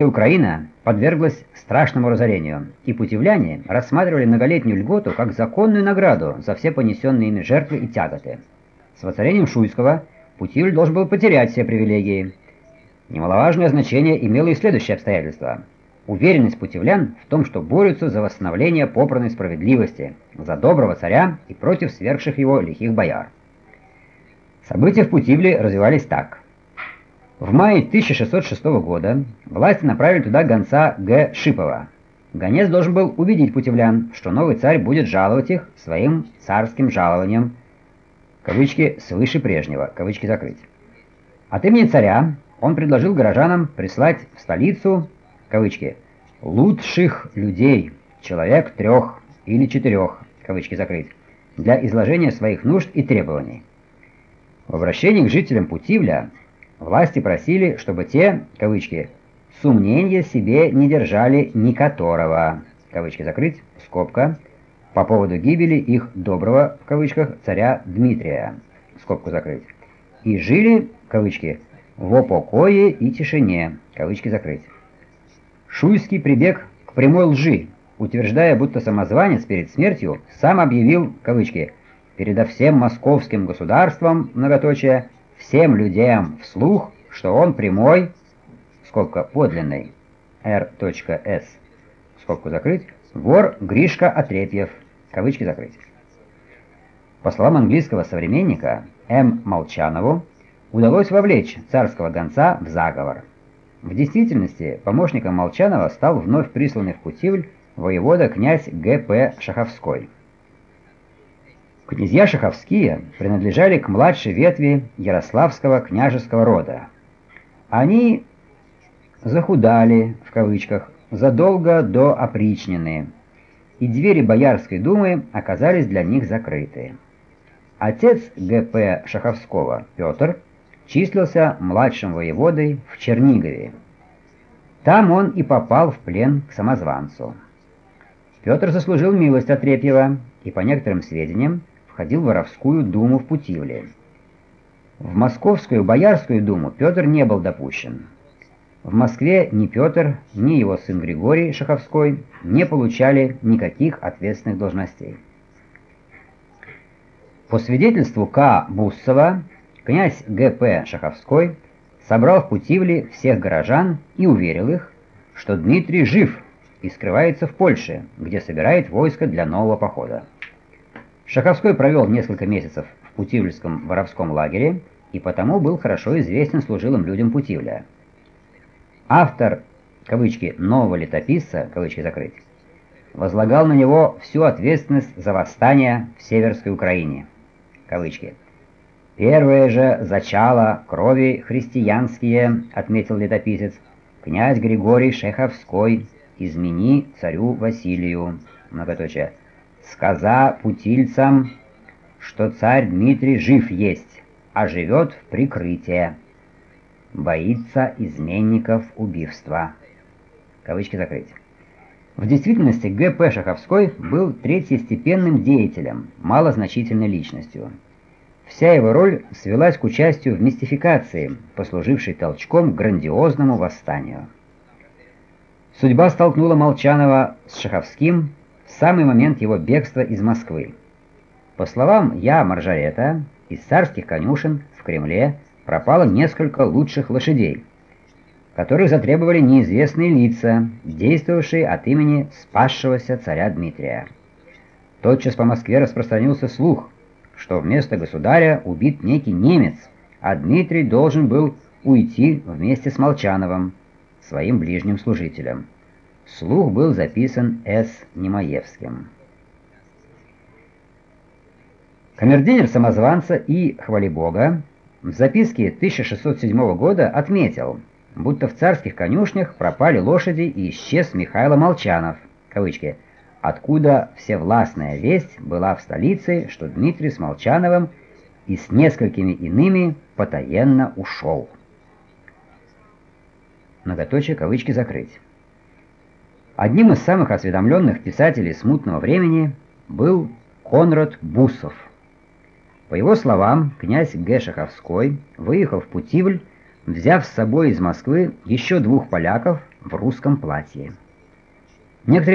Украина подверглась страшному разорению, и путевляне рассматривали многолетнюю льготу как законную награду за все понесенные ими жертвы и тяготы. С воцарением Шуйского Путивль должен был потерять все привилегии. Немаловажное значение имело и следующее обстоятельство. Уверенность путевлян в том, что борются за восстановление попранной справедливости, за доброго царя и против свергших его лихих бояр. События в Путивле развивались так – в мае 1606 года власти направили туда гонца Г. Шипова. Гонец должен был убедить путевлян, что новый царь будет жаловать их своим царским жалованием, кавычки, свыше прежнего, кавычки закрыть. От имени царя он предложил горожанам прислать в столицу, кавычки, лучших людей, человек трех или четырех, кавычки закрыть, для изложения своих нужд и требований. В обращении к жителям Путивля Власти просили, чтобы те, кавычки, «сумнения себе не держали ни которого», кавычки закрыть, скобка, по поводу гибели их доброго, в кавычках, царя Дмитрия, скобку закрыть, и жили, кавычки, в покое и тишине, кавычки закрыть. Шуйский прибег к прямой лжи, утверждая, будто самозванец перед смертью сам объявил, кавычки, «передо всем московским государством», многоточие, всем людям вслух, что он прямой, скобка подлинный, r.s, скобку закрыть, вор Гришка Отрепьев, кавычки закрыть. По словам английского современника М. Молчанову, удалось вовлечь царского гонца в заговор. В действительности помощником Молчанова стал вновь присланный в Путивль воевода князь Г.П. Шаховской. Князья Шаховские принадлежали к младшей ветви Ярославского княжеского рода. Они «захудали», в кавычках, задолго до опричнины, и двери Боярской думы оказались для них закрыты. Отец Г.П. Шаховского, Петр, числился младшим воеводой в Чернигове. Там он и попал в плен к самозванцу. Петр заслужил милость от Репьева и, по некоторым сведениям, входил в воровскую думу в Путивле. В Московскую Боярскую думу Петр не был допущен. В Москве ни Петр, ни его сын Григорий Шаховской не получали никаких ответственных должностей. По свидетельству К. Буссова, князь Г.П. Шаховской собрал в Путивле всех горожан и уверил их, что Дмитрий жив и скрывается в Польше, где собирает войско для нового похода. Шаховской провел несколько месяцев в Путивльском воровском лагере и потому был хорошо известен служилым людям Путивля. Автор, кавычки, «нового летописца», кавычки закрыть, возлагал на него всю ответственность за восстание в Северской Украине, кавычки. «Первое же зачало крови христианские», — отметил летописец, «князь Григорий Шеховской, измени царю Василию», многоточие, сказа путильцам, что царь Дмитрий жив есть, а живет в прикрытии. Боится изменников убийства. Кавычки закрыть. В действительности Г.П. Шаховской был третьестепенным деятелем, малозначительной личностью. Вся его роль свелась к участию в мистификации, послужившей толчком к грандиозному восстанию. Судьба столкнула Молчанова с Шаховским самый момент его бегства из Москвы. По словам Я Маржарета, из царских конюшен в Кремле пропало несколько лучших лошадей, которых затребовали неизвестные лица, действовавшие от имени спасшегося царя Дмитрия. Тотчас по Москве распространился слух, что вместо государя убит некий немец, а Дмитрий должен был уйти вместе с Молчановым, своим ближним служителем. Слух был записан С. Немаевским. Камердинер самозванца и Хвалибога в записке 1607 года отметил, будто в царских конюшнях пропали лошади и исчез Михайло Молчанов, кавычки, откуда всевластная весть была в столице, что Дмитрий с Молчановым и с несколькими иными потаенно ушел. Многоточие кавычки закрыть. Одним из самых осведомленных писателей смутного времени был Конрад Бусов. По его словам, князь Г. Шаховской выехал в Путивль, взяв с собой из Москвы еще двух поляков в русском платье. Некоторые